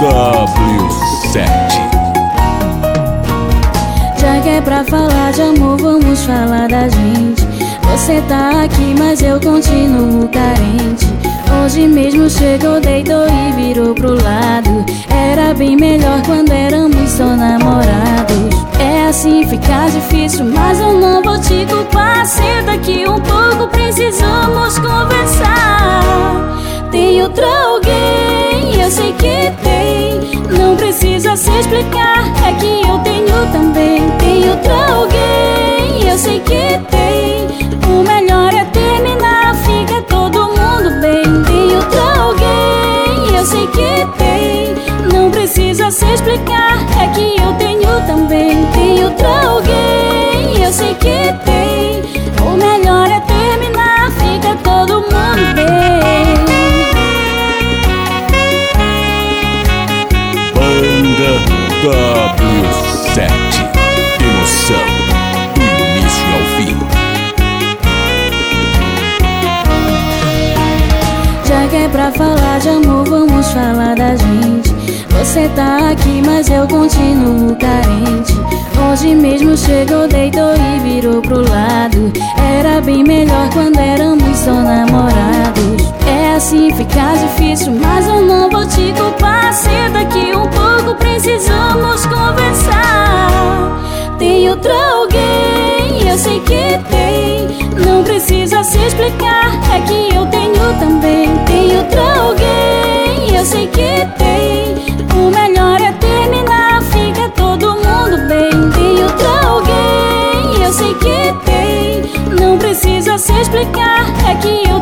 W7 Já que é pra falar de amor, vamos falar da gente. Você tá aqui, mas eu continuo carente. Hoje mesmo chegou, deitou e virou pro lado. Era bem melhor quando éramos só namorados. É assim, fica difícil, mas eu não vou te culpar. Precisa se explicar, é que eu tenho também. Tem outro alguém, eu sei que tem. O melhor é terminar, fica todo mundo bem. Tem outro alguém, eu sei que tem. Não precisa se explicar, é que eu tenho também. Tem outro alguém, eu sei que tem. O melhor W7 Emoção do início ao fim Já que é pra falar de amor, vamos falar da gente. Você tá aqui, mas eu continuo carente. Hoje mesmo chegou, deitou e virou pro lado. Era bem melhor quando éramos é que eu tenho também. Tem outro alguém, eu sei que tem. O melhor é terminar, fica todo mundo bem. Tem outro alguém, eu sei que tem. Não precisa se explicar, é que eu tenho